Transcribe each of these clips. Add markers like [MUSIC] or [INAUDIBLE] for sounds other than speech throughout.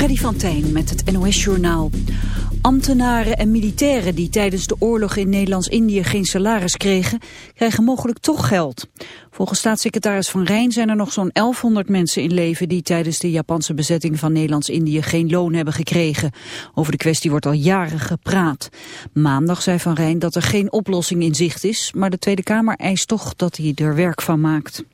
Freddy van Tijn met het NOS-journaal. Ambtenaren en militairen die tijdens de oorlog in Nederlands-Indië geen salaris kregen, krijgen mogelijk toch geld. Volgens staatssecretaris Van Rijn zijn er nog zo'n 1100 mensen in leven die tijdens de Japanse bezetting van Nederlands-Indië geen loon hebben gekregen. Over de kwestie wordt al jaren gepraat. Maandag zei Van Rijn dat er geen oplossing in zicht is, maar de Tweede Kamer eist toch dat hij er werk van maakt.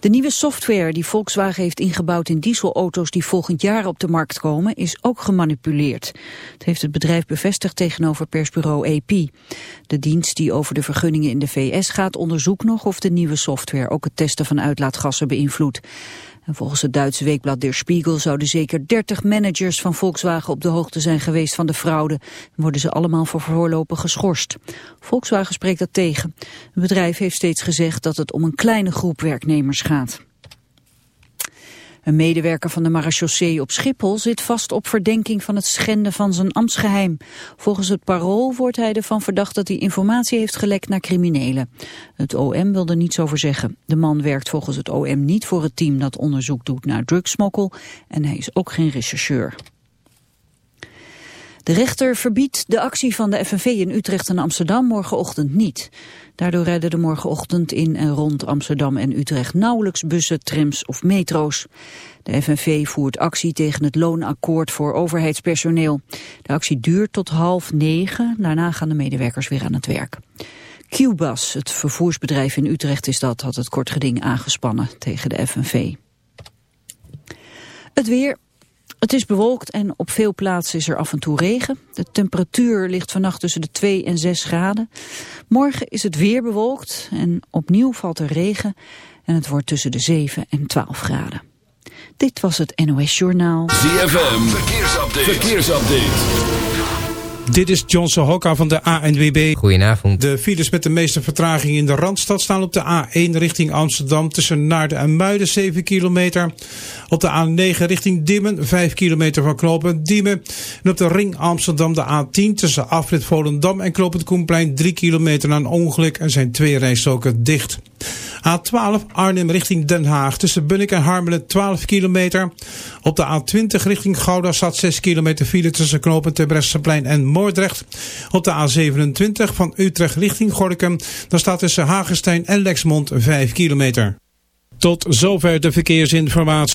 De nieuwe software die Volkswagen heeft ingebouwd in dieselauto's die volgend jaar op de markt komen is ook gemanipuleerd. Het heeft het bedrijf bevestigd tegenover persbureau AP. De dienst die over de vergunningen in de VS gaat onderzoekt nog of de nieuwe software ook het testen van uitlaatgassen beïnvloedt volgens het Duitse weekblad Der Spiegel zouden zeker 30 managers van Volkswagen op de hoogte zijn geweest van de fraude. En worden ze allemaal voor voorlopig geschorst. Volkswagen spreekt dat tegen. Het bedrijf heeft steeds gezegd dat het om een kleine groep werknemers gaat. Een medewerker van de marechaussee op Schiphol zit vast op verdenking van het schenden van zijn ambtsgeheim. Volgens het parool wordt hij ervan verdacht dat hij informatie heeft gelekt naar criminelen. Het OM wil er niets over zeggen. De man werkt volgens het OM niet voor het team dat onderzoek doet naar drugsmokkel en hij is ook geen rechercheur. De rechter verbiedt de actie van de FNV in Utrecht en Amsterdam morgenochtend niet. Daardoor rijden er morgenochtend in en rond Amsterdam en Utrecht nauwelijks bussen, trams of metro's. De FNV voert actie tegen het loonakkoord voor overheidspersoneel. De actie duurt tot half negen, daarna gaan de medewerkers weer aan het werk. Qbus, het vervoersbedrijf in Utrecht is dat, had het kort geding aangespannen tegen de FNV. Het weer, het is bewolkt en op veel plaatsen is er af en toe regen. De temperatuur ligt vannacht tussen de 2 en 6 graden. Morgen is het weer bewolkt en opnieuw valt er regen. En het wordt tussen de 7 en 12 graden. Dit was het NOS Journaal. ZFM, verkeersupdate. verkeersupdate. Dit is Johnson Hokka van de ANWB. Goedenavond. De files met de meeste vertraging in de Randstad staan op de A1 richting Amsterdam tussen Naarden en Muiden 7 kilometer. Op de A9 richting Dimmen 5 kilometer van Knopen Diemen. En op de ring Amsterdam de A10 tussen Afrit Volendam en Knoopend Koenplein 3 kilometer na een ongeluk en zijn twee rijstroken dicht. A12 Arnhem richting Den Haag tussen Bunnik en Harmelen 12 kilometer. Op de A20 richting Gouda staat 6 kilometer file tussen knopen Terbrechtseplein en Moordrecht. Op de A27 van Utrecht richting Gorkum. Dan staat tussen Hagenstein en Lexmond 5 kilometer. Tot zover de verkeersinformatie.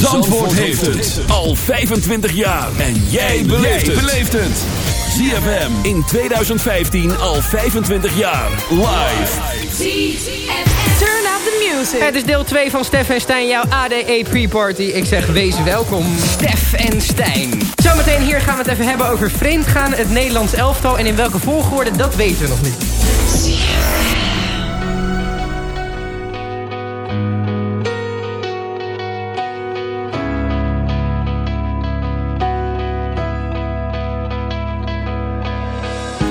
Zandvoort heeft het al 25 jaar. En jij beleeft het. ZFM in 2015 al 25 jaar. Live. Turn up the music. Het is deel 2 van Stef en Stijn, jouw ADE pre-party. Ik zeg wees welkom. Stef en Stijn. Zometeen hier gaan we het even hebben over vreemdgaan, het Nederlands elftal. En in welke volgorde, dat weten we nog niet.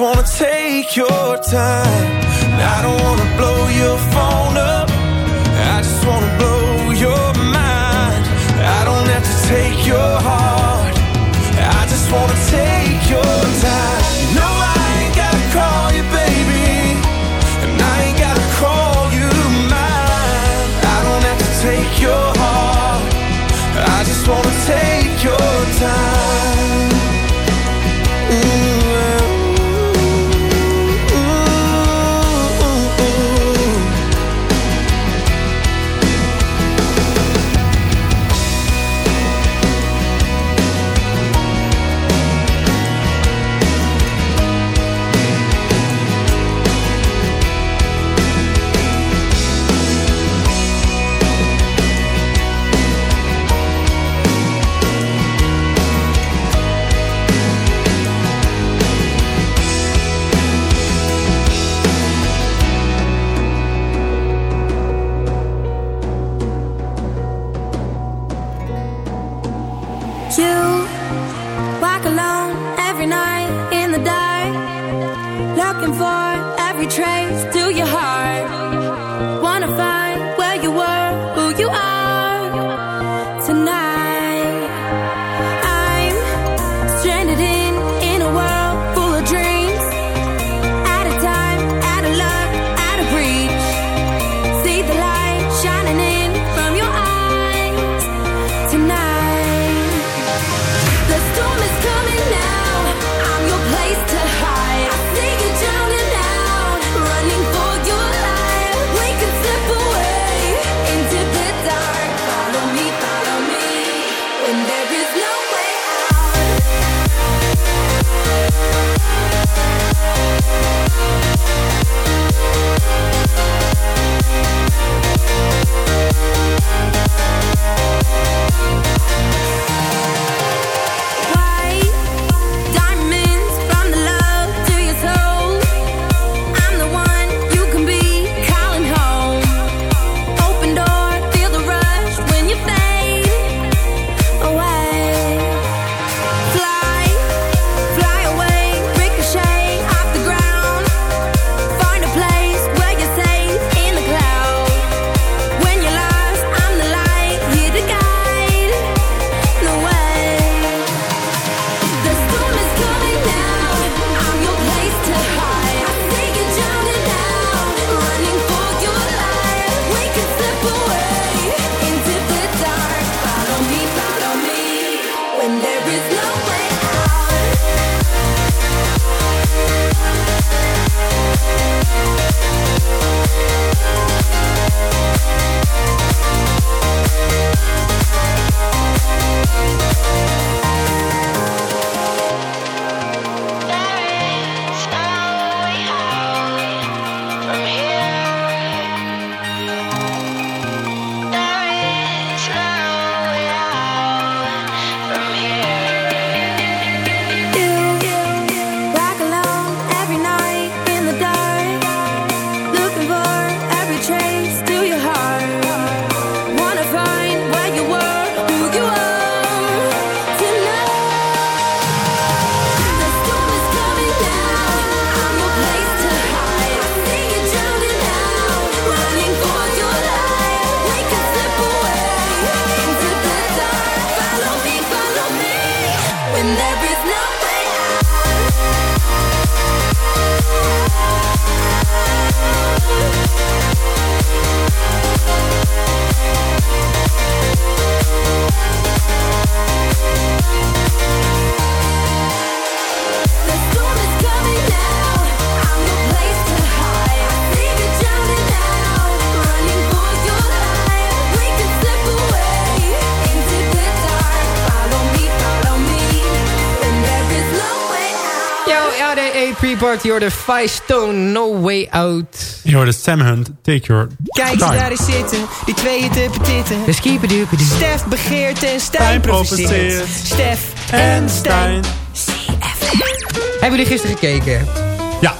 Wanna take your time. I don't wanna je hoorde Five Stone, No Way Out. Je hoorde Sam Hunt, Take Your Kijk eens daar eens zitten, die tweeën te petitten. De skiepedupedu. Stef begeert en Stijn Stijn profiteert. Stef en Stijn. Hebben jullie gisteren gekeken? Ja,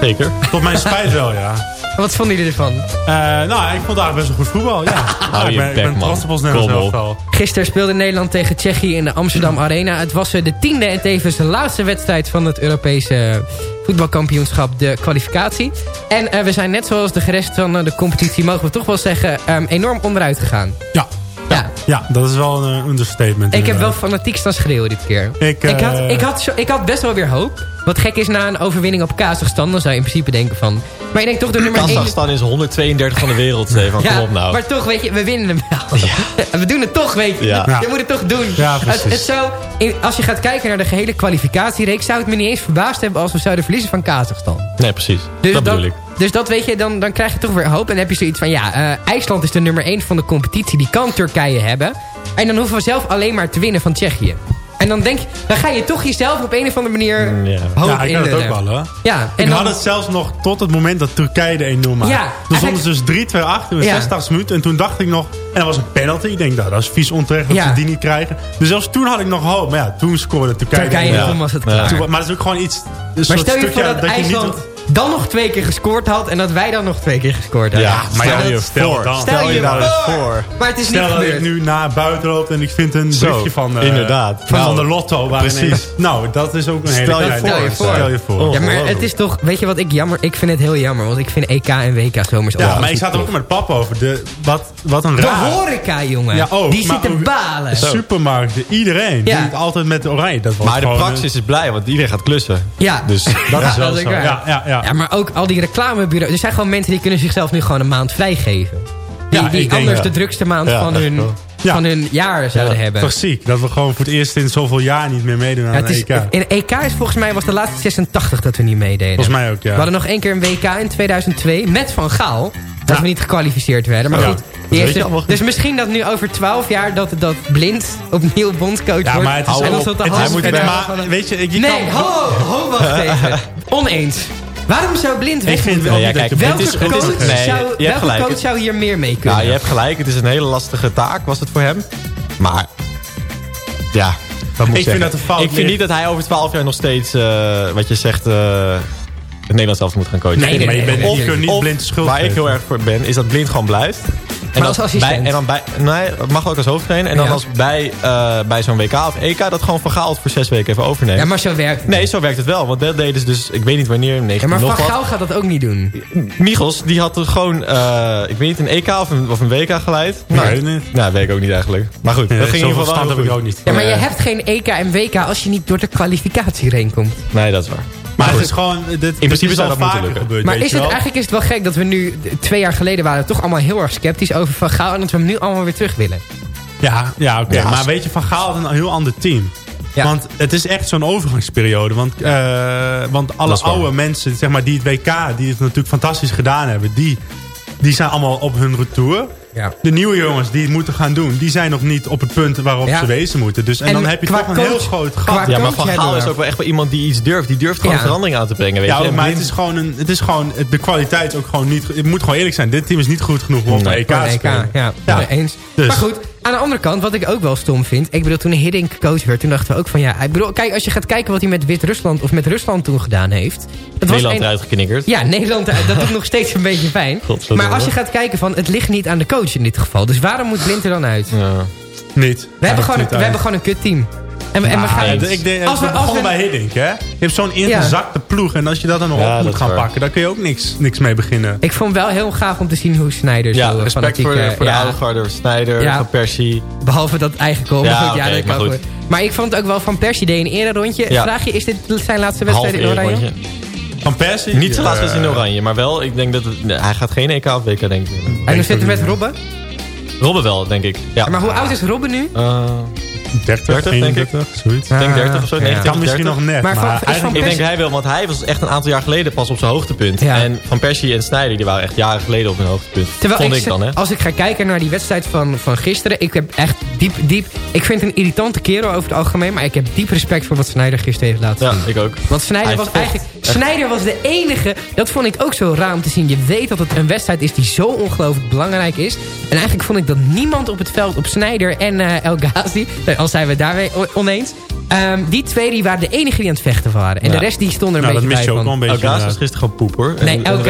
zeker. Tot mijn spijt wel, ja. Wat vonden jullie ervan? Eh, nou, ik vond het eigenlijk best wel goed voetbal, ja. Hou ik je ben, ik ben trots op ons Nederlands. Gisteren speelde Nederland tegen Tsjechië in de Amsterdam Arena. Het was eh, de tiende en tevens de laatste wedstrijd van het Europese voetbalkampioenschap, de kwalificatie. En eh, we zijn net zoals de rest van de competitie, mogen we toch wel zeggen, ehm, enorm onderuit gegaan. Ja. Ja. Ja, dat is wel een understatement. Ik heb wel fanatiek staan schreeuwen dit keer. Ik, ik, had, eh, ik, had zo, ik had best wel weer hoop. Wat gek is na een overwinning op Kazachstan, dan zou je in principe denken van... Maar je denkt toch de nummer 1... Kazachstan is 132 van de wereld, [LAUGHS] Stefan. Kom op nou. maar toch, weet je, we winnen hem wel. [LAUGHS] we doen het toch, weet je. Ja. Ja. Je moet het toch doen. Ja, het, precies. het zou, als je gaat kijken naar de gehele kwalificatiereeks... zou het me niet eens verbaasd hebben als we zouden verliezen van Kazachstan. Nee, precies. Dus dat bedoel ik. Dus dat weet je, dan, dan krijg je toch weer hoop. En dan heb je zoiets van, ja, eh, IJsland is de nummer 1 van de competitie. Die kan Turkije hebben. En dan hoeven we zelf alleen maar te winnen van Tsjechië. En dan denk dan ga je toch jezelf op een of andere manier Mm, ja. hoop Ja, ik had het ook wel, hoor. Ja, en ik dan, had het zelfs nog tot het moment dat Turkije de 1-0 maakte. Ja, toen stonden ze dus 3-2 achter in de Ja. 86 minuten. En toen dacht ik nog... En dat was een penalty. Ik denk, nou, dat is vies onterecht dat Ja. ze die niet krijgen. Dus zelfs toen had ik nog hoop. Maar ja, toen scoorde Turkije. Turkije, de 1-0. toen was het klaar. Toen- Maar dat is ook gewoon iets... Een Maar soort stel je stukje voor dat, je niet- dan nog twee keer gescoord had... en dat wij dan nog twee keer gescoord hadden. Ja, maar ja, stel je stel voor. dan. Stel je eens voor. voor. Maar het is Stel niet dat ik nu naar buiten loop en ik vind een Zo, briefje van... eh, inderdaad. Van, Nou, de lotto. Precies. ineens- nou, dat is ook een hele Stel je kleine- voor. Stel je voor. Stel je voor. Ja, maar het is toch... Weet je wat ik jammer... Ik vind het heel jammer, want ik vind EK en WK zomers Ja, maar ik zat er ook met pap over. De, wat, wat een De raar... horeca, jongen. Ja, ook, die zitten balen. Supermarkten, iedereen. Ja. Die doet altijd met oranje. Dat was Maar de praxis is blij, want iedereen gaat klussen. Ja, Dus [LAUGHS] Dat is wel zo. waar. Ja, ja, ja. Ja, maar ook al die reclamebureaus. Er zijn gewoon mensen die kunnen zichzelf nu gewoon een maand vrijgeven. Die, Ja, die denk anders de drukste maand van, hun. Ja. van hun jaar zouden hebben. Toch ziek. Dat we gewoon voor het eerst in zoveel jaar niet meer meedoen aan Ja, het is, EK. in EK is volgens mij was de laatste 86 dat we niet meededen. Volgens mij ook, ja. We hadden nog één keer een WK in 2002 met Van Gaal. Dat we niet gekwalificeerd werden. Maar goed, dus misschien dat nu over 12 jaar dat, dat Blind opnieuw bondscoach Ja, wordt. maar het is en dan de het maar, een- weet je, je Nee, kan- ho, ho, wacht [LAUGHS] even. Oneens. Waarom zou Blind weg Ik vind moeten? wel Ja, kijk, Welke, het is- coach, het is- nee, zou, welke gelijk. coach zou hier meer mee kunnen? Ja, je hebt gelijk. Het is een hele lastige taak, was het voor hem. Maar, ja. Wat moet Ik vind dat fout Ik vind niet dat hij over 12 jaar nog steeds, eh, wat je zegt, eh, het Nederlands zelf moet gaan coachen. Nee, nee, maar je nee, bent nee, je kunt niet Of blind de schuld Waar ik heel erg voor ben, is dat Blind gewoon blijft. En Maar als assistent? Bij, en dan bij, nee, dat mag ook als hoofdtrainer. En dan Ja. als bij, eh, bij zo'n WK of EK dat gewoon Van Gaal het voor zes weken even overneemt. Ja, maar zo werkt het. Nee, zo werkt het wel. Want dat deden ze dus, ik weet niet wanneer, 19 Ja, maar Van wat. Gaal gaat dat ook niet doen. Michels, die had er gewoon, eh, ik weet niet, een EK of een, of een WK geleid. Nee, ik niet. Nou, weet ik ook niet eigenlijk. Maar goed, Ja, dat ging in ieder geval wel heb ik ook niet. Ja, maar je Eh, hebt geen EK en WK als je niet door de kwalificatie heen komt. Nee, dat is waar. Maar het is gewoon... Dit, dit principe is zou dat moeten vaker lukken. gebeurd, Maar is het, eigenlijk is het wel gek dat we nu, twee jaar geleden waren, toch allemaal heel erg sceptisch over Van Gaal. En dat we hem nu allemaal weer terug willen. Ja, ja oké. Ja, maar weet je, Van Gaal had een heel ander team. Ja. Want het is echt zo'n overgangsperiode. Want, eh, want alle waar. oude mensen, zeg maar, die het WK, die het natuurlijk fantastisch gedaan hebben, die, die zijn allemaal op hun retour. Ja. De nieuwe jongens die het moeten gaan doen, die zijn nog niet op het punt waarop Ja. ze wezen moeten. Dus, en, En dan heb je toch een heel groot gat. Ja, maar Van Gaal is ook wel echt wel iemand die iets durft. Die durft gewoon Ja. verandering aan te brengen, weet Ja, je. Maar het is, gewoon een, het is gewoon, de kwaliteit is ook gewoon niet, het moet gewoon eerlijk zijn. Dit team is niet goed genoeg om op de EK Voor te een EK, spelen. ja. Ja. Eens. Dus. Maar goed, aan de andere kant, wat ik ook wel stom vind. Ik bedoel, toen Hiddink coach werd, toen dachten we ook van ja. Ik bedoel, kijk, als je gaat kijken wat hij met Wit-Rusland of met Rusland toen gedaan heeft. Dat Nederland een- eruit geknikkerd. Ja, Nederland, dat doet [LAUGHS] nog steeds een beetje pijn. Godverdomme. Maar als je gaat kijken van, het ligt niet aan de coach in dit geval. Dus waarom moet Blind er dan uit? Ja. Niet. We, hebben, gewoon, een- we hebben gewoon een kutteam. En, we- en we gaan... Ja, ik denk, als we, als begonnen we, bij Hiddink, hè? Je hebt zo'n ingezakte ploeg. En als je dat dan nog Ja, op moet gaan pakken... dan kun je ook niks, niks mee beginnen. ik vond wel heel gaaf om te zien hoe Snyder Ja, zo respect voor de, eh, voor de ja, oude garde. Snijder, Ja. Van Persie. Behalve dat eigen goal. Ja, goed, oké, dat maar goed. Maar ik vond het ook wel van Persie deed een eerder rondje. Ja. Vraag je, is dit zijn laatste wedstrijd in Oranje? Van Persie? Niet zijn laatste Eh, wedstrijd in oranje. Maar wel, ik denk dat het, nee, hij gaat geen EK of WK, denk ik. En dan zitten we met Robben. Robben wel, denk ik. Ja. Maar hoe oud is Robben nu? Eh, 30, 30, denk ik. 31, zoiets. Ik denk 30 of zo, 29, Kan misschien 30. nog net, maar, Maar van- is eigenlijk... Ik denk hij wel, want hij was echt een aantal jaar geleden pas op zijn hoogtepunt. Ja. En Van Persie en Sneijder, die waren echt jaren geleden op hun hoogtepunt. Vond ik, dan, hè? Als ik ga kijken naar die wedstrijd van, van gisteren... ik heb echt diep, diep... Ik vind het een irritante kerel over het algemeen... maar ik heb diep respect voor wat Snyder gisteren heeft laten Ja, zien. ik ook. Want Snyder Hij was eigenlijk... Snyder was de enige... Dat vond ik ook zo raar om te zien. Je weet dat het een wedstrijd is die zo ongelooflijk belangrijk is. En eigenlijk vond ik dat niemand op het veld... op Snyder en eh, El Ghazi... al zijn we het daarmee o- oneens... ehm, die twee die waren de enige die aan het vechten waren. En Ja. de rest die stond er een Nou, dat beetje mis je bij ook wel een beetje. El Ghazi was gisteren gewoon poep, hoor. Nee, En-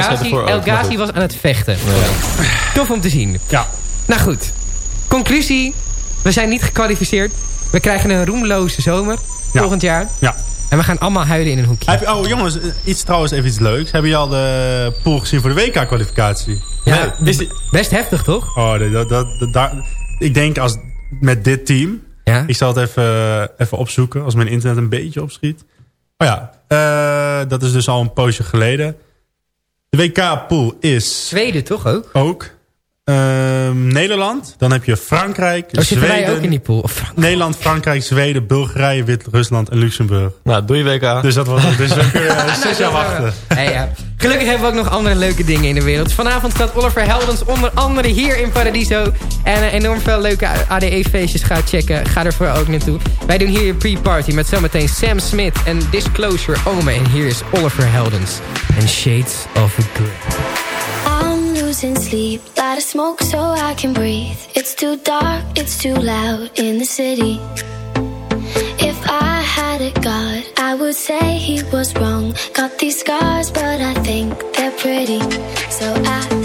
was aan het vechten. Ja. Tof om te zien. Ja. Nou goed. Conclusie. We zijn niet gekwalificeerd. We krijgen een roemloze zomer. Ja. Volgend jaar. Ja. En we gaan allemaal huilen in een hoekje. Heb je- oh jongens, iets trouwens even iets leuks. Hebben jullie al de pool gezien voor de WK-kwalificatie? Ja, Is die- best heftig toch? Oh, nee, dat, dat, dat, daar- ik denk als met dit team... Ja. Ik zal het even, even opzoeken als mijn internet een beetje opschiet. Oh ja, eh, dat is dus al een poosje geleden. De WK-pool is Zweden toch ook? ook ehm, Nederland. Dan heb je Frankrijk, Oh, wij Zweden, ook in die pool? Nederland, Frankrijk, Zweden, Bulgarije, Wit-Rusland en Luxemburg. Nou, doe je WK. Dus dat was het. Dus we kunnen [LAUGHS] zes jaar wachten. Hey, ja. Gelukkig hebben we ook nog andere leuke dingen in de wereld. Vanavond staat Oliver Heldens onder andere hier in Paradiso. En eh, enorm veel leuke ADE-feestjes. Ga checken. Ga ervoor ook naartoe. Wij doen hier een pre-party met zometeen Sam Smith en Disclosure Ome. En hier is Oliver Heldens en Shades of Grey. Losing sleep, light a smoke so I can breathe. It's too dark, it's too loud in the city. If I had a god, I would say he was wrong. Got these scars, but I think they're pretty. So I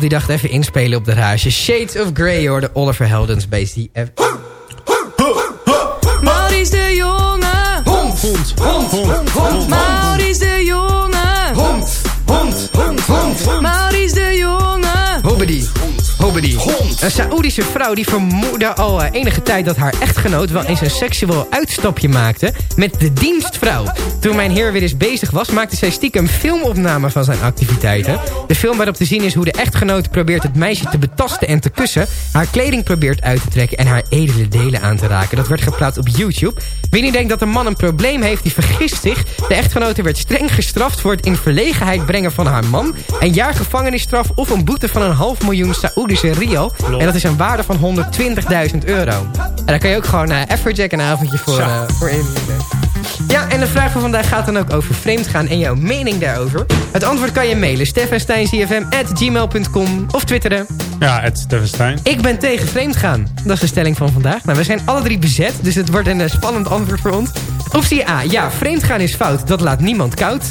grap die dacht even inspelen op de rage. Shades of Grey hoorde Oliver Heldens bij ZF. Maurice de Jonge. Hond, hond, hond, hond, hond. Maurice de Jonge. Hond, hond, hond, hond. Maurice de Jonge. Hobbedy, Bobbedy. Een Saoedische vrouw die vermoedde al eh, enige tijd dat haar echtgenoot wel eens een seksueel uitstapje maakte met de dienstvrouw. Toen mijn heer weer eens bezig was, maakte zij stiekem filmopname van zijn activiteiten. De film waarop te zien is hoe de echtgenoot probeert het meisje te betasten en te kussen, haar kleding probeert uit te trekken en haar edele delen aan te raken. Dat werd geplaatst op YouTube. Wie nu denkt dat een man een probleem heeft, die vergist zich. De echtgenote werd streng gestraft voor het in verlegenheid brengen van haar man. Een jaar gevangenisstraf of een boete van een half miljoen Saoedische rial. En dat is een waarde van 120.000 euro. En daar kan je ook gewoon uh, Everjack een avondje voor, uh, voor innemen. Ja, en de vraag van vandaag gaat dan ook over vreemdgaan en jouw mening daarover. Het antwoord kan je mailen steffensteincfm.gmail.com of twitteren. Ja, het Steffen Stein. Ik ben tegen vreemdgaan. Dat is de stelling van vandaag. Nou, we zijn alle drie bezet, dus het wordt een eh, spannend antwoord voor ons. Optie A. Ja, vreemdgaan is fout. Dat laat niemand koud.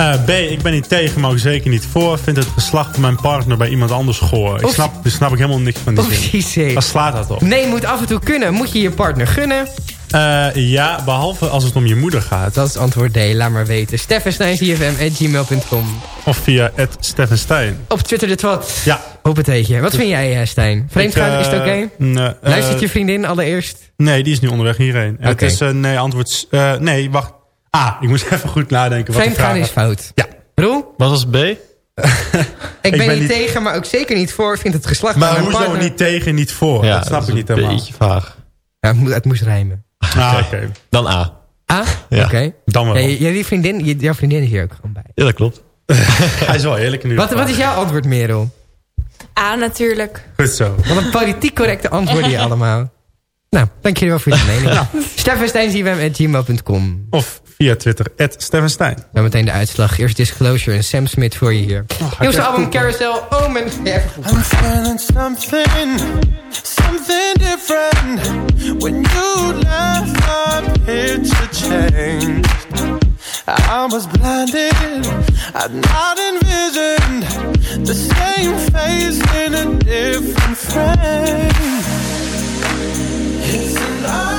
Uh, B, ik ben niet tegen, maar ook zeker niet voor. Vind het geslacht van mijn partner bij iemand anders goor. Ik snap, dus snap ik helemaal niks van die zin. Waar slaat dat op? Nee, moet af en toe kunnen. Moet je je partner gunnen? Eh, ja, behalve als het om je moeder gaat. Dat is antwoord D. Laat maar weten. steffensteincfm.gmail.com Of via het Steffen Stein. Op Twitter de twat. Ja. Op het eetje. Wat vind jij, eh, Stijn? Vreemdgaan, is eh, het oké? nee, eh, Luistert je vriendin allereerst? Nee, die is nu onderweg hierheen. Het is eh, nee, antwoord... eh, nee, wacht. Ah, ik moest [LAUGHS] even goed nadenken. Wat de Vreemdgaan vraag is fout. Ja. Roel? Wat was B? Ik ben, ben niet niet- tegen, maar ook zeker niet voor. Vind het geslacht Maar hoezo partner... niet tegen, niet voor? Ja, dat snap dat ik niet een helemaal. beetje vaag. Ja, het, moest rijmen. Ah, oké. Dan A. Ah, Ja. oké. Dan wel. Ja, jullie vriendin, jouw vriendin is hier ook gewoon bij. Ja, dat klopt. [LAUGHS] Hij is wel eerlijk ieder Wat, wat is jouw antwoord, Merel? A, natuurlijk. Goed zo. Wat een politiek correcte antwoorden hier [LAUGHS] allemaal. Nou, dank jullie wel voor je mening. Nou, steffensteincfm.gmail.com Of via Twitter, at Steffen Stein. Dan meteen de uitslag. Eerst Disclosure en Sam Smith voor je hier. Nieuwste echt album Carousel. Oh, men... Ja, even goed. I'm feeling something, something different. When you left, my picture changed. I was blinded, I'd not envisioned the same face in a different frame. It's an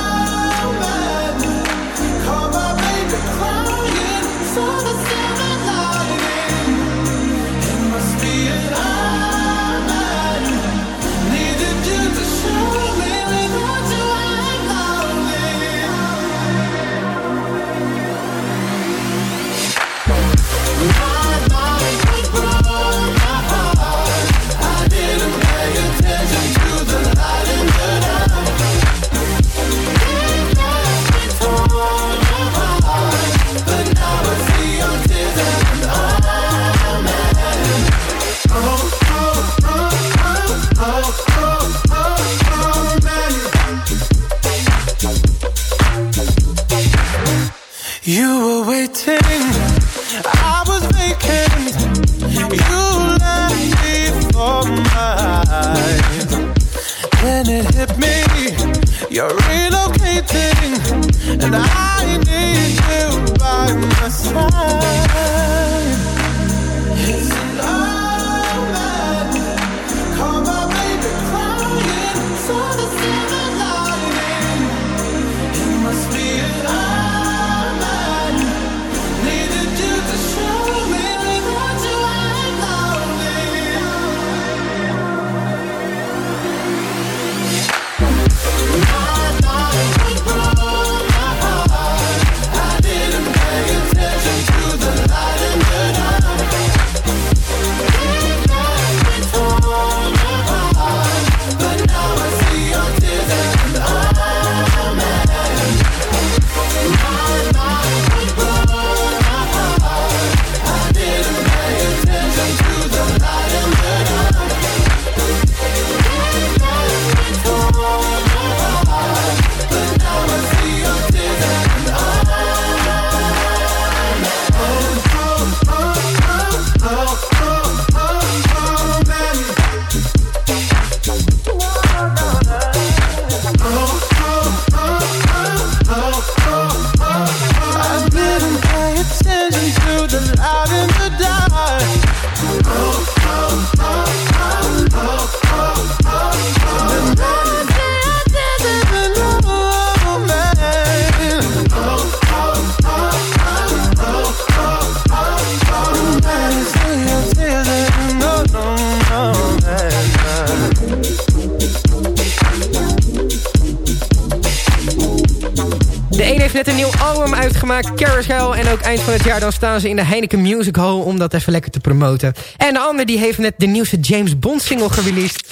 uitgemaakt, Carousel. En ook eind van het jaar dan staan ze in de Heineken Music Hall... om dat even lekker te promoten. En de ander die heeft net de nieuwste James Bond single gereleased.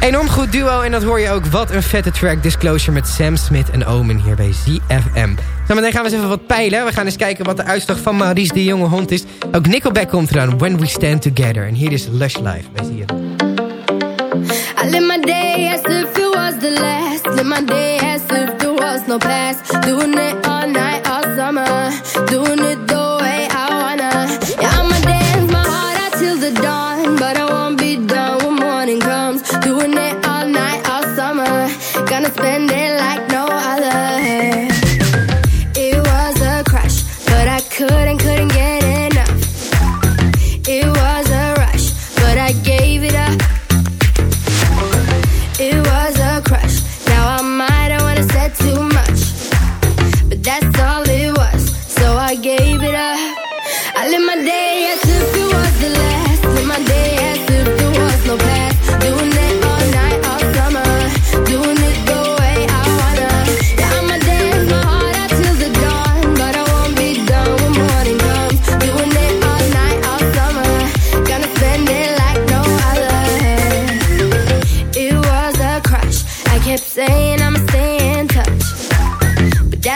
Enorm goed duo en dat hoor je ook. Wat een vette track Disclosure met Sam Smith en Omen hier bij ZFM. Zometeen gaan we eens even wat peilen. We gaan eens kijken wat de uitslag van Maurice de Jonge Hond is. Ook Nickelback komt eraan, When We Stand Together. En hier is Lush Life bij ZFM. Live my day as was the last. My day as no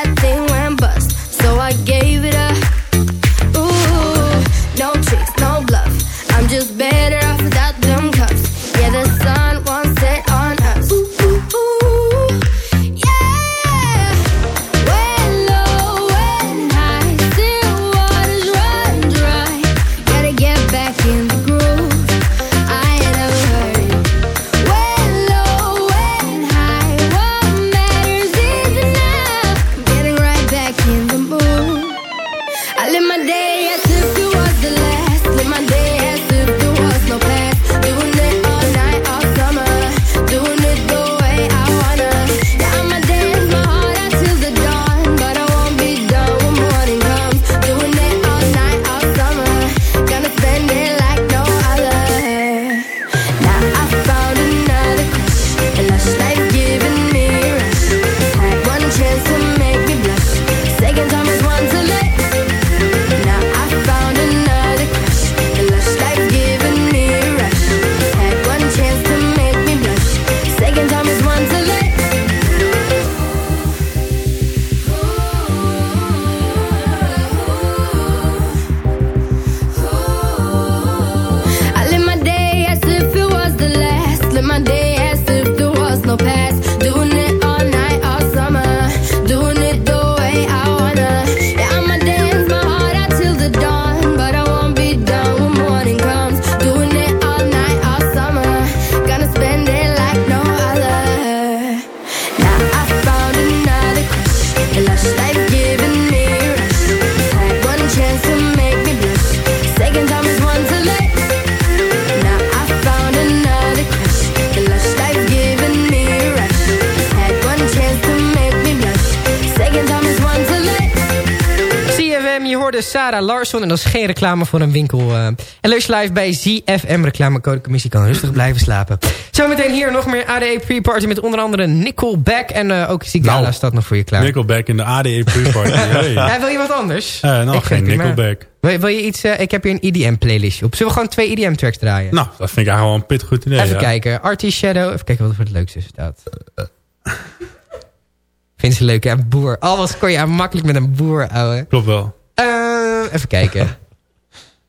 that thing hoorde Sarah Larsson en dat is geen reclame voor een winkel. eh. en Lush Live bij ZFM, reclamecodecommissie kan rustig blijven slapen. Zometeen hier nog meer ADE Pre-Party met onder andere Nickelback. En eh, ook Sigala Nou, staat nog voor je klaar. Nickelback in de ADE pre-party. [LAUGHS] Hey. Ja, wil je wat anders? Eh, nou, Ik geen. Nickelback. Wil, wil je iets... eh, ik heb hier een EDM-playlistje op. Zullen we gewoon twee EDM-tracks draaien? Nou, dat vind ik eigenlijk wel een pittig goed idee. Even ja. kijken. Artie Shadow. Even kijken wat er voor het leukste staat. Vind ze leuk, hè? Boer. Alles kon je makkelijk met een boer, ouwe. Klopt wel. Eh, even kijken. [LAUGHS]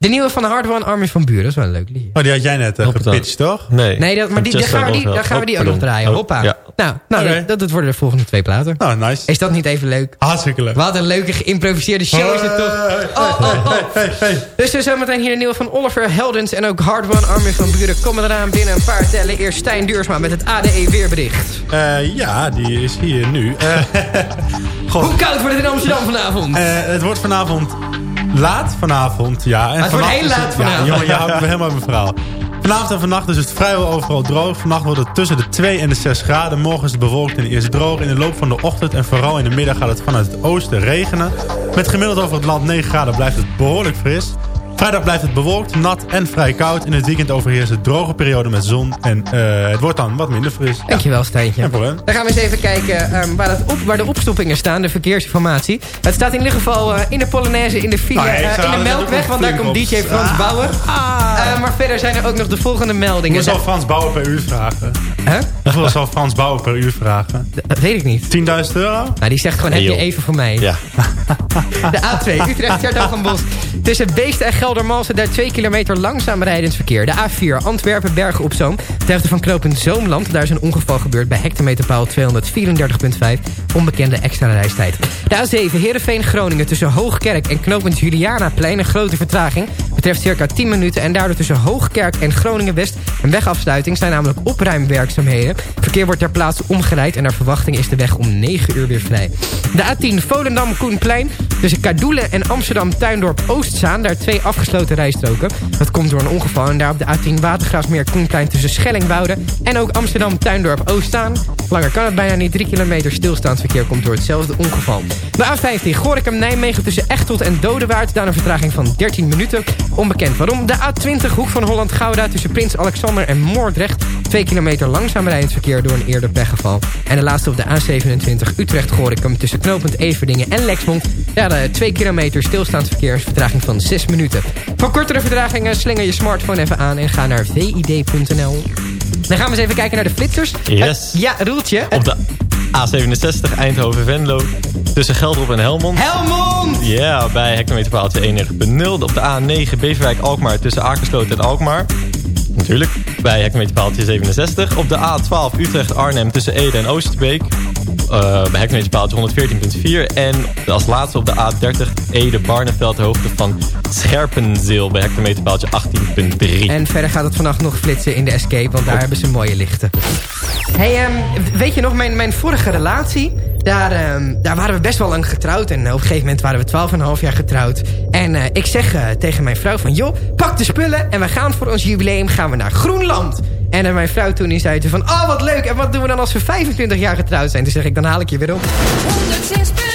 De nieuwe van Hard One, Armin van Buren. Dat is wel een leuk liedje. Oh, die had jij net uh, gepitcht, toch? Nee. Nee, dat, maar die, daar gaan we die, daar gaan we die ook nog draaien. Oh, Hoppa. ja. Nou, nou dat, dat worden de volgende twee platen. Nou, nice. Is dat niet even leuk? Hartstikke leuk. Wat een leuke geïmproviseerde show is het toch? Oh, oh, oh. Hey, hey. Dus er zometeen hier de nieuwe van Oliver Heldens en ook Hard One, Armin van Buren komen eraan binnen een paar tellen. Eerst Stijn Duursma met het ADE weerbericht. Eh, ja, die is hier nu. Eh, [LAUGHS] Hoe koud wordt het in Amsterdam vanavond? Eh, het wordt vanavond laat vanavond, ja. En Het wordt heel laat Ja, vanavond. jongen, je houdt me helemaal mijn verhaal. Vanavond en vannacht is het vrijwel overal droog. Vannacht wordt het tussen de 2 en de 6 graden. Morgen is het bewolkt en eerst droog. In de loop van de ochtend en vooral in de middag gaat het vanuit het oosten regenen. Met gemiddeld over het land 9 graden blijft het behoorlijk fris. Vrijdag blijft het bewolkt, nat en vrij koud. In het weekend overheerst het droge periode met zon. En eh, het wordt dan wat minder fris. Dankjewel, Stijntje. Geen probleem. Dan gaan we eens even kijken ehm, waar, op, waar de opstoppingen staan, de verkeersinformatie. Het staat in ieder geval eh, in de Polonaise, in de file, Ah, eh, in de dat Melkweg, want daar komt. DJ Frans Bauer. Eh, maar verder zijn er ook nog de volgende meldingen. moet wel Frans Bauer per uur vragen. Hè? Ik wil wel Frans Bauer per uur vragen. Dat weet ik niet. 10.000 euro? Nou, die zegt gewoon, heb je even voor mij. Ja. [LAUGHS] De A2, Utrecht, Sertogenbos. Tussen Beesten en Geldermalsen, daar 2 kilometer langzaam rijdend verkeer. De A4, Antwerpen, Bergen op Zoom. Hoogte van knooppunt Zoomland. Daar is een ongeval gebeurd bij hectometerpaal 234.5. Onbekende extra reistijd. De A7, Heerenveen, Groningen. Tussen Hoogkerk en knooppunt Julianaplein. Een grote vertraging. Betreft circa 10 minuten. En daardoor tussen Hoogkerk en Groningen-West een wegafsluiting. Zijn namelijk opruimwerkzaamheden. Verkeer wordt ter plaatse omgeleid. En naar verwachting is de weg om 9 uur weer vrij. De A10, Volendam-Koenplein. Tussen Kadoelen en Amsterdam-Tuindorp-Oostzaan. Daar twee afgesloten rijstroken. Dat komt door een ongeval. En daar op de A10 Watergraafsmeer-Koenplein tussen Schellingwoude. En ook Amsterdam-Tuindorp-Oostzaan. Langer kan het bijna niet. 3 kilometer stilstaansverkeer komt door hetzelfde ongeval. De A15 Gorinchem-Nijmegen tussen Echtelt en Dodewaard. Daar een vertraging van 13 minuten. Onbekend waarom. De A20 Hoek van Holland-Gouda tussen Prins Alexander en Moordrecht. 2 kilometer langzaam rijdend verkeer door een eerder pechgeval. En de laatste op de A27 Utrecht-Gorinchem tussen knooppunt Everdingen en Lexmond. Ja, de 2 kilometer stilstaand verkeer. vertraging van 6 minuten. Voor kortere vertragingen slinger je smartphone even aan en ga naar vid.nl. Dan gaan we eens even kijken naar de flitsers. Yes. Ja, Roeltje. Op de A67 Eindhoven-Venlo. Tussen Gelderop en Helmond. Helmond! Ja, bij hectometerpaaltje 31.0. Op de A9 Beverwijk-Alkmaar tussen Akersloot en Alkmaar. Natuurlijk, bij hectometerpaaltje 67. Op de A12 Utrecht-Arnhem tussen Ede en Oosterbeek. eh, bij hectometerpaaltje 114.4. En als laatste op de A30 Ede-Barneveld de hoogte van Scherpenzeel bij hectometerpaaltje 18.3. En verder gaat het vannacht nog flitsen in de Escape, want daar hebben ze mooie lichten. Hey, ehm, weet je nog, mijn, mijn vorige relatie, daar, ehm, daar waren we best wel lang getrouwd. En op een gegeven moment waren we 12,5 jaar getrouwd. En eh, ik zeg eh, tegen mijn vrouw van, joh, pak de spullen en we gaan voor ons jubileum gaan we naar Groenland. En eh, mijn vrouw toen zei toen van, oh wat leuk, en wat doen we dan als we 25 jaar getrouwd zijn? Toen zeg ik, dan haal ik je weer op. 106.9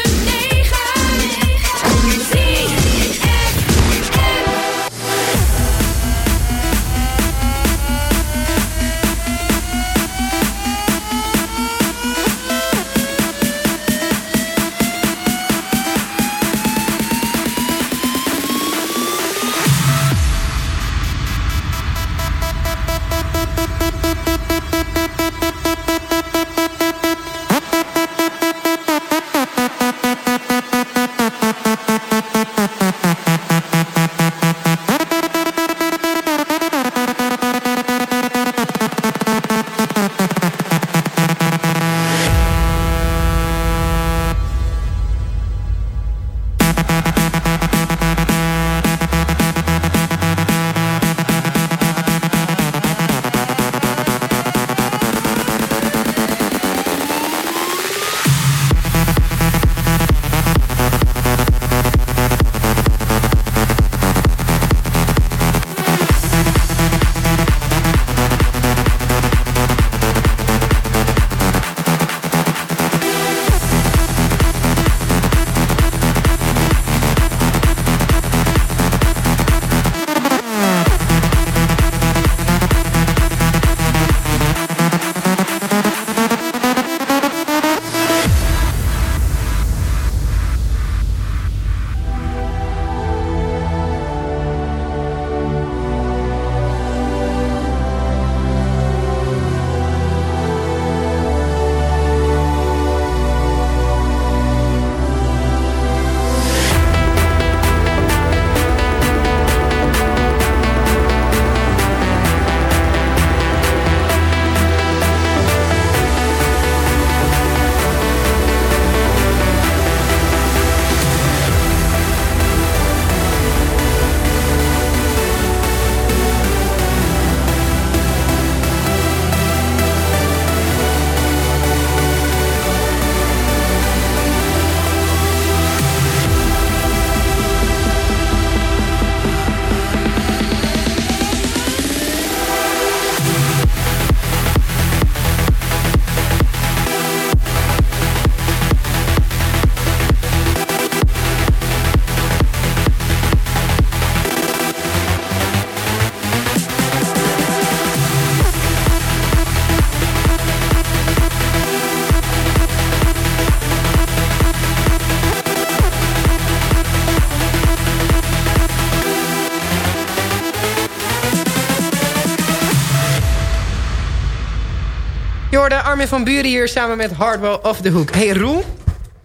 Armin van Buren hier samen met Hardwell of the Hook. Hey Roel,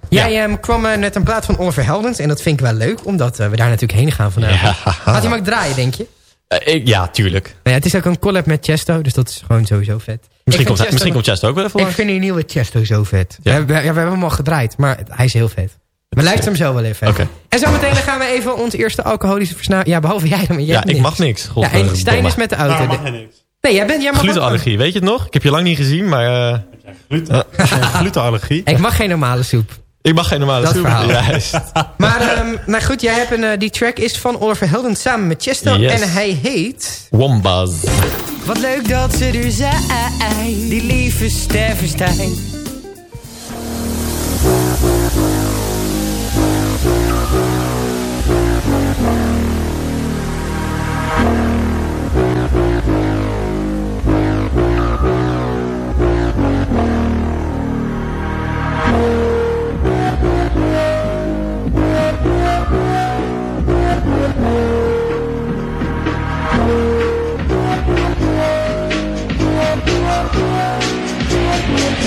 jij ehm, kwam eh, net een plaat van Oliver Heldens. En dat vind ik wel leuk, omdat eh, we daar natuurlijk heen gaan vandaag. Ja. Gaat hij hem ook draaien, denk je? Eh, ik- ja, tuurlijk. Nou ja, het is ook een collab met Chesto, dus dat is gewoon sowieso vet. Misschien komt, Chesto- misschien komt Chester ook wel even Ik vind die nieuwe Chesto zo vet. We, hebben, ja, we hebben hem al gedraaid, maar hij is heel vet. We luisteren hem zo wel even. Oké. En zometeen dan gaan we even ons eerste alcoholische versnaving... Ja, behalve jij dan. maar jij Ja, ik niks. mag niks. Ja, en. Stijn is met de auto. Nou, mag niks. Nee, jij, bent, jij mag ook- Glutenallergie, weet je het nog? Ik heb je lang niet gezien, maar... eh, Gluten, [LAUGHS] glutenallergie. Ik mag geen normale soep. ik mag geen normale Dat soep. verhaal. Juist. [LAUGHS] Maar nou nou goed, jij hebt een, eh, die track is van Oliver Helden samen met Chesto. Yes. En hij heet... Wombaz. Wat leuk dat ze er zijn, die lieve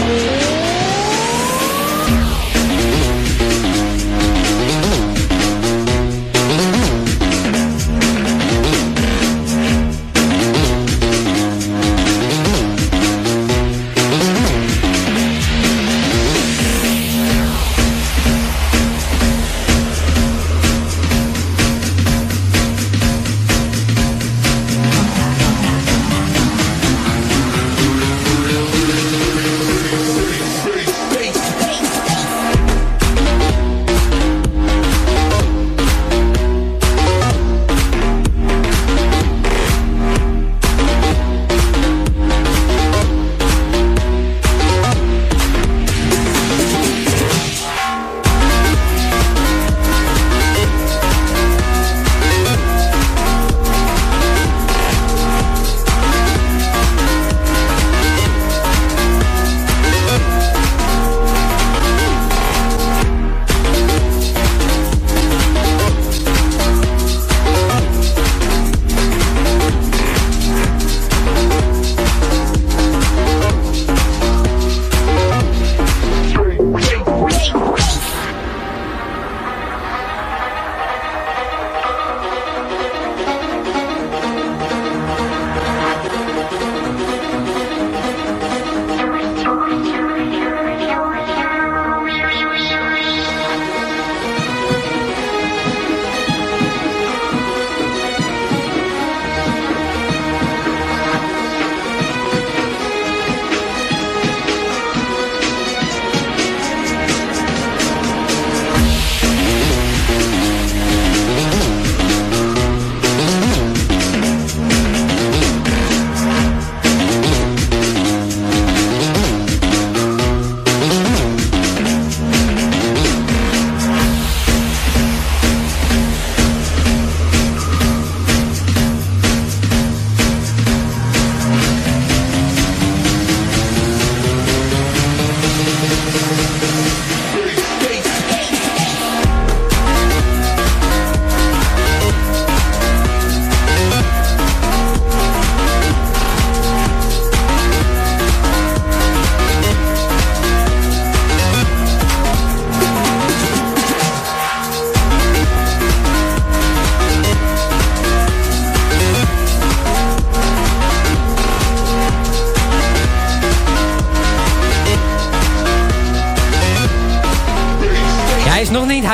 Steffenstein. Hij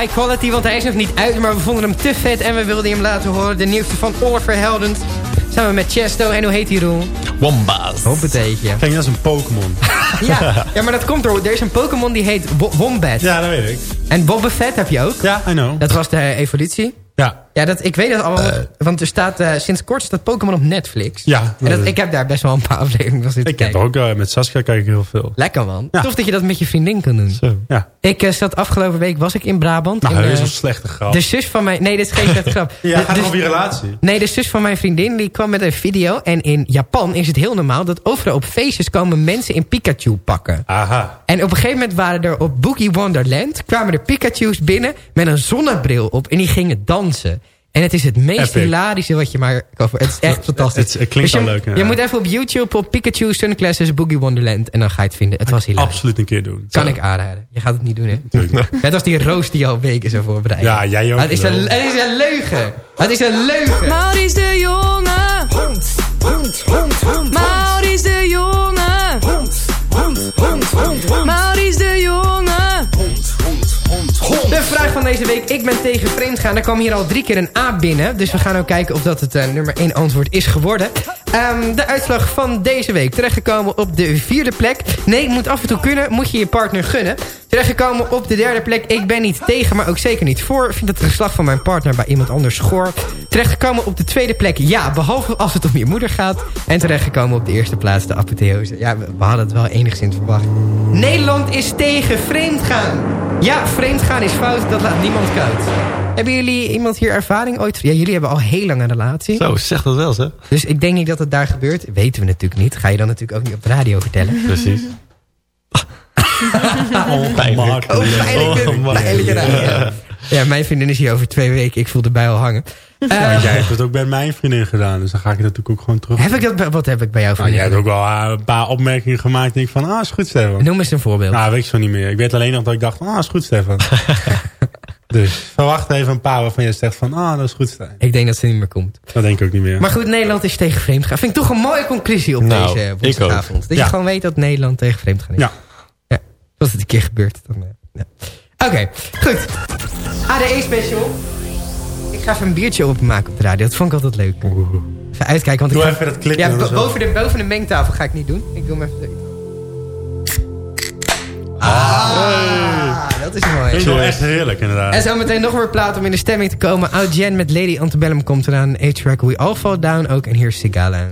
high quality, want hij is nog niet uit. Maar we vonden hem te vet en we wilden hem laten horen. De nieuwste van Oliver Heldens. Samen met Chesto. En hoe heet die Roel? Hoppateetje. Kijk, dat is een Pokémon. [LAUGHS] Ja, ja, maar dat komt door. Er is een Pokémon die heet Wo- Wombat. Ja, dat weet ik. En Boba Fett heb je ook. Ja, I know. Dat was de evolutie. Ja. Dat, ik weet dat allemaal. nog, want er staat eh, sinds kort staat Pokémon op Netflix. Ja. En dat, ik heb daar best wel een paar [LAUGHS] afleveringen van zitten Ik heb ook eh, met Saskia kijk ik heel veel. Lekker man. Ja. Tof dat je dat met je vriendin kan doen. Zo, ja. Ik eh, zat afgelopen week, was ik in Brabant. Nou, in, dat is eh, een slechte grap. De zus van mijn... Nee, dit is geen slechte [LAUGHS] grap. Ja, De- gaat je relatie? Nee, de zus van mijn vriendin die kwam met een video. En in Japan is het heel normaal dat overal op feestjes komen mensen in Pikachu pakken. Aha. En op een gegeven moment waren er op Boogie Wonderland... kwamen er Pikachu's binnen met een zonnebril op en die gingen dansen. En het is het meest Epic. hilarische wat je maar kan voor. Het is echt fantastisch. Het- het klinkt Dus je, leuk, ja. Je moet even op YouTube op Pikachu Sunglasses Boogie Wonderland. En dan ga je het vinden. Het was hilarisch. Absoluut een keer doen. Kan ik aanraden. Je gaat het niet doen, hè? Tuurlijk. [LAUGHS] Net als die roos die je al weken zo voorbereid. Ja, jij ook Het is, een, het is een leugen. Het is een leugen. Maurice de Jonge. Hond, hond, hond, hond. Maurice de Jonge. Hond, hond, hond, hond. Maurice de Jonge. De vraag van deze week. Ik ben tegen vreemd gaan. Er kwam hier al drie keer een A binnen. Dus we gaan ook kijken of dat het eh, nummer 1 antwoord is geworden. Ehm, de uitslag van deze week. Terechtgekomen op de vierde plek. Nee, moet af en toe kunnen. Moet je je partner gunnen. Terechtgekomen op de derde plek. Ik ben niet tegen, maar ook zeker niet voor. Ik vind het geslacht van mijn partner bij iemand anders schoor. Terechtgekomen op de tweede plek. Ja, behalve als het om je moeder gaat. En terechtgekomen op de eerste plaats de apotheose. Ja, we, we hadden het wel enigszins verwacht. Nederland is tegen vreemdgaan. Ja, vreemdgaan is fout. Dat laat niemand koud. Hebben jullie iemand hier ervaring ooit? Ja, jullie hebben al heel lang een relatie. Zo, zeg dat wel, zeg. Dus ik denk niet dat het daar gebeurt. Weten we natuurlijk niet. Ga je dan natuurlijk ook niet op de radio vertellen. Precies. [LAUGHS] [LAUGHS] Ongemakkelijk. Oh, pijnlijke, pijnlijke radio. Ja, mijn vriendin is hier over twee weken. Ik voel de bij al hangen. Ja, Eh, jij hebt het ook bij mijn vriendin gedaan. Dus dan ga ik het natuurlijk ook gewoon terug. heb ik dat, wat heb ik bij jou Nou, vriendin? jij hebt ook wel eh, een paar opmerkingen gemaakt. Denk ik van, ah, is goed, Stefan. Noem eens een voorbeeld. Nou, weet ik zo niet meer. Ik weet alleen nog dat ik dacht ah, is goed, Stefan. [LAUGHS] dus verwacht even een paar waarvan je zegt van, ah, dat is goed, Stefan. Ik denk dat ze niet meer komt. Dat denk ik ook niet meer. Maar goed, Nederland is tegen vreemdgaan. Vind ik toch een mooie conclusie op Nou, deze ik woensdagavond. Dat Ja. je gewoon weet dat Nederland tegen vreemdgaan is. Ja. Als het een keer gebeurt. Dan, eh, ja. Oké, goed. ADE special. Ik ga even een biertje openmaken op de radio. Dat vond ik altijd leuk. Even uitkijken. Want Doe ik ga- even dat klikken Ja, en bo- zo. boven de, boven de mengtafel ga ik niet doen. Ik doe hem even... Ah, dat is mooi. Vind het wel echt heerlijk, inderdaad. En zometeen nog weer plaat om in de stemming te komen. Oud Jen met Lady Antebellum komt eraan. A-Track We All Fall Down ook. En hier is Sigala.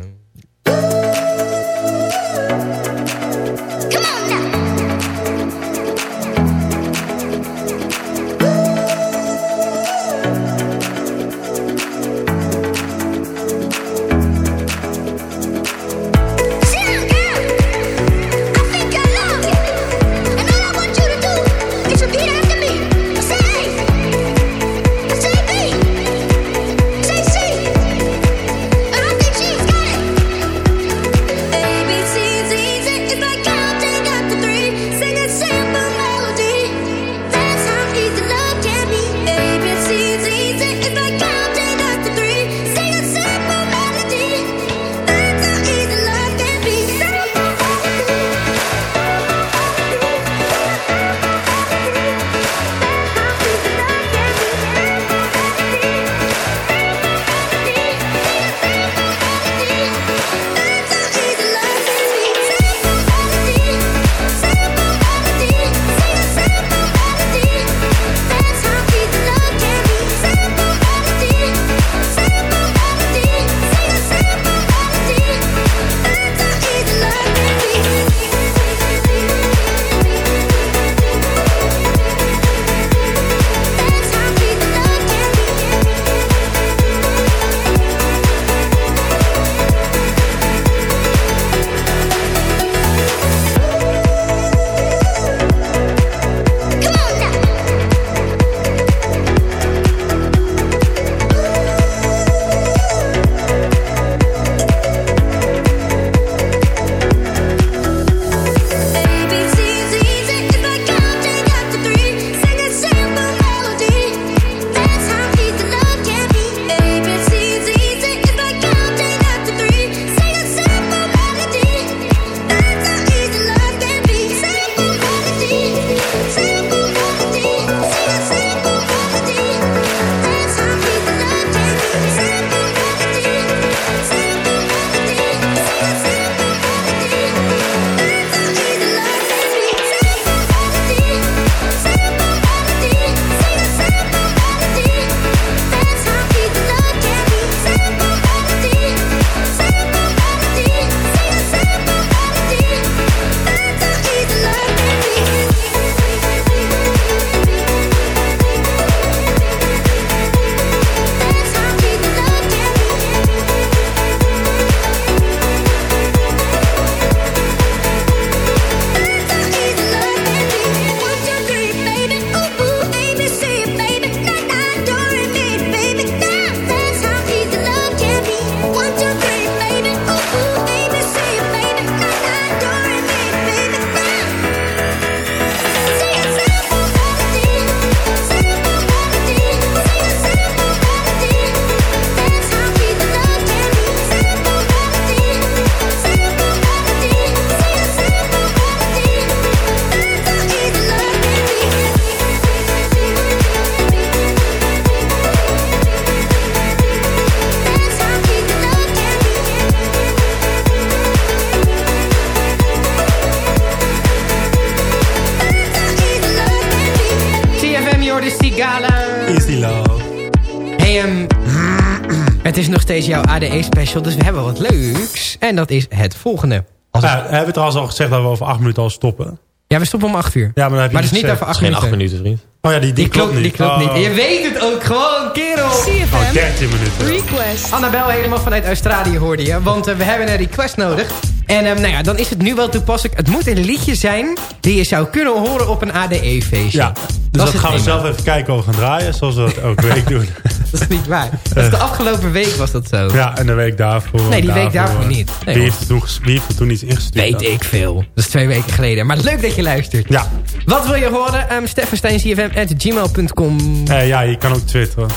Steeds jouw ADE-special, dus we hebben wat leuks. En dat is het volgende. Als Ja, hebben we trouwens al gezegd dat we over acht minuten al stoppen? Ja, we stoppen om 8 uur. Ja, maar, dat heb je Maar dat is niet gezegd. over acht Geen minuten. acht minuten, vriend. Oh ja, die, die, Die klopt, niet. die klopt Oh. niet. En je weet het ook gewoon, kerel. Oh, 13 minuten. Request. Annabel helemaal vanuit Australië hoorde je. Want eh, we hebben een request nodig. En eh, nou ja, dan is het nu wel toepasselijk. Het moet een liedje zijn die je zou kunnen horen op een ADE-feestje. Ja, dus dat, gaan we zelf even kijken of we gaan draaien. Zoals we dat elke [LAUGHS] week doen. Dat is niet waar. Dat is [LAUGHS] de afgelopen week was dat zo. Ja, en de week daarvoor. Nee, die week daarvoor niet. Nee, wie, heeft er toen, wie heeft er toen iets ingestuurd? Weet ik veel. Dat is twee weken geleden. Maar leuk dat je luistert. Ja, Wat wil je horen? Um, steffensteincfm.gmail.com eh, ja, je kan ook twitteren.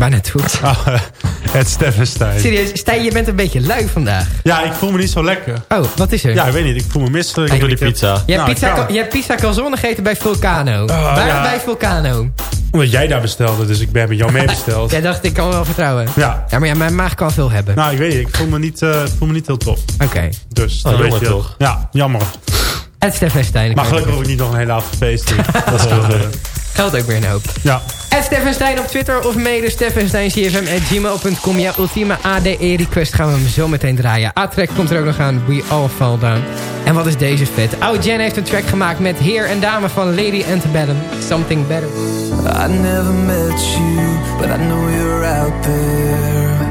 Waar naartoe? Oh, het Steffenstein. Serieus, Stijn, je bent een beetje lui vandaag. Ja, ik voel me niet zo lekker. Oh, wat is er? Ja, ik weet niet. Ik voel me misselijk. Door die pizza. Je hebt, Nou, pizza, kan. je hebt pizza calzone gegeten bij Vulcano. Waar ja. bij Vulcano? Omdat jij daar bestelde, dus ik ben met jou mee besteld. [LAUGHS] Jij dacht, ik kan me wel vertrouwen. Ja. Ja, maar ja, mijn maag kan veel hebben. Nou, ik weet niet. Ik voel me niet, eh, ik voel me niet heel tof. Oké. Dus, Oh, dan jammer weet je toch? Ja, jammer. Het Stefan Stijn. Maar gelukkig hoef ik niet nog een hele avond feesten. [LAUGHS] Dat is wel, eh, Geldt ook weer een hoop. ja. Stefan Stijn op Twitter of mede steffensteincfm.gmail.com. Jouw ultieme ADE-request gaan we hem zo meteen draaien. A-track komt er ook nog aan. We All Fall Down. En wat is deze vet? Oud Jen heeft een track gemaakt met heer en dame van Lady Antebellum. Something Better. I never met you, but I know you're out there.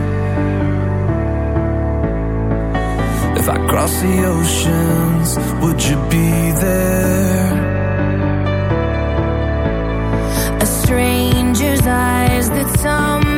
If I cross the oceans, would you be there? Stranger's eyes that somehow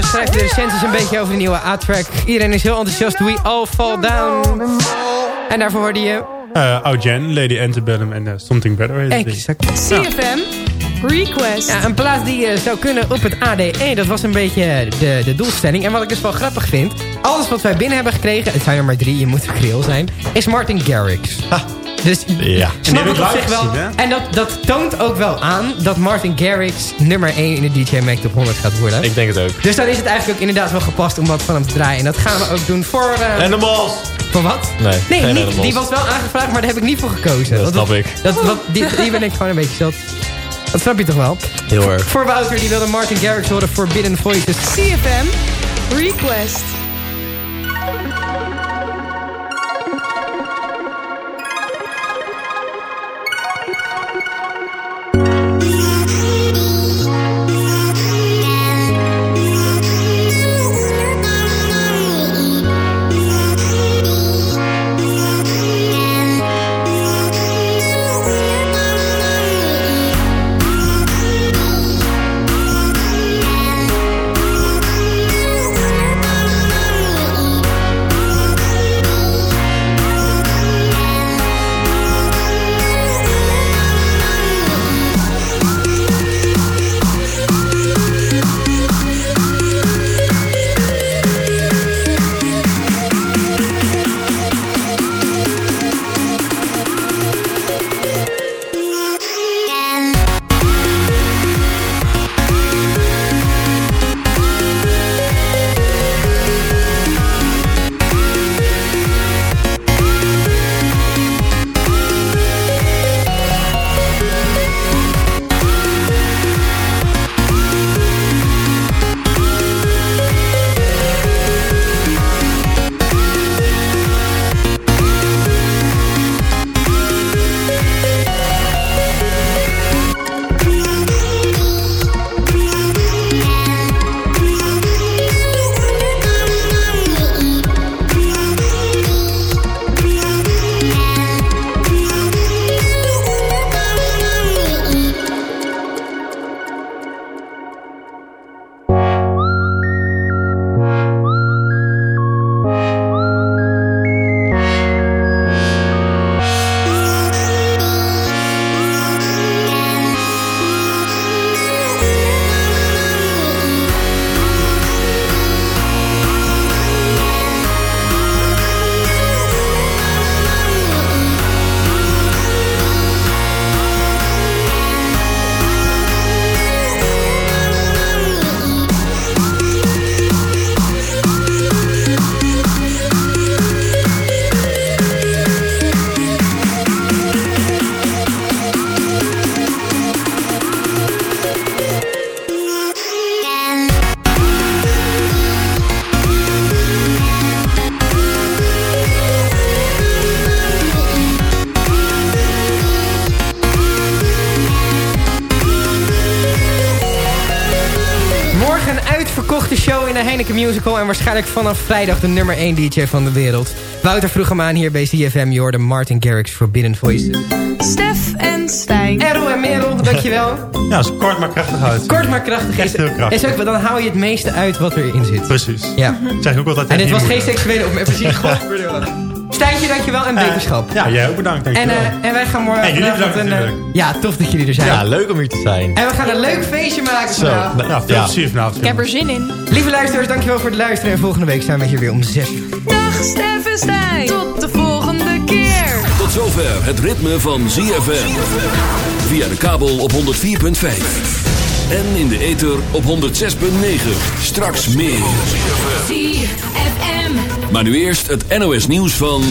eh, schrijft de recensies een beetje over de nieuwe A-track. Iedereen is heel enthousiast. We all fall down. En daarvoor hoorde je... Eh Oud Jen, Lady Antebellum en eh, Something Better. Exact. CFM Request. Ja, een plaats die eh, zou kunnen op het ADE. Dat was een beetje de, de doelstelling. En wat ik dus wel grappig vind... Alles wat wij binnen hebben gekregen... Het zijn er maar drie, je moet reëel zijn... Is Martin Garrix. Dus Ja. snap ik op zich wel. En dat, dat toont ook wel aan... dat Martin Garrix nummer 1 in de DJ Make Top 100 gaat worden. Ik denk het ook. Dus dan is het eigenlijk ook inderdaad wel gepast om wat van hem te draaien. En dat gaan we ook doen voor... eh, Animals! voor wat? Nee, Nee, geen niet, animals. die was wel aangevraagd, maar daar heb ik niet voor gekozen. Dat snap ik. Dat, dat, die, die ben ik gewoon een beetje zat. Dat snap je toch wel? Heel erg. Voor Wouter, die wilde Martin Garrix horen Forbidden Voices. CFM Request. Musical... en waarschijnlijk vanaf vrijdag de nummer 1 DJ van de wereld. Wouter vroeg hem aan hier bij CFM. Je hoorde Martin Garrix Forbidden Voices. Stef en Stijn. Errol en Merel, dankjewel. Ja, is kort maar krachtig uit. Kort maar krachtig is, Echt heel krachtig. is ook, dan haal je het meeste uit wat erin zit. Precies. Ja. Zeg ook altijd En dit was geen seksuele opmerking. Precies, godverdomme. Stijntje, dankjewel en beterschap. Ja, jij ook bedankt. En, eh, en wij gaan morgen En jullie bedankt een... eh, natuurlijk. ja, tof dat jullie er zijn. Ja, leuk om hier te zijn. En we gaan een leuk feestje maken Zo, vanavond. nou, Ja, veel ja. plezier vanavond. Ik heb er zin in. Lieve luisteraars, dankjewel voor het luisteren. En volgende week zijn we hier weer om 6 uur. Dag Stef en Stijn. Tot de volgende keer. Tot zover het ritme van ZFM. Via de kabel op 104.5. En in de ether op 106.9. Straks meer. ZFM. Maar nu eerst het NOS nieuws van...